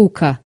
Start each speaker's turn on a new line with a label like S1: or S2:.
S1: хукка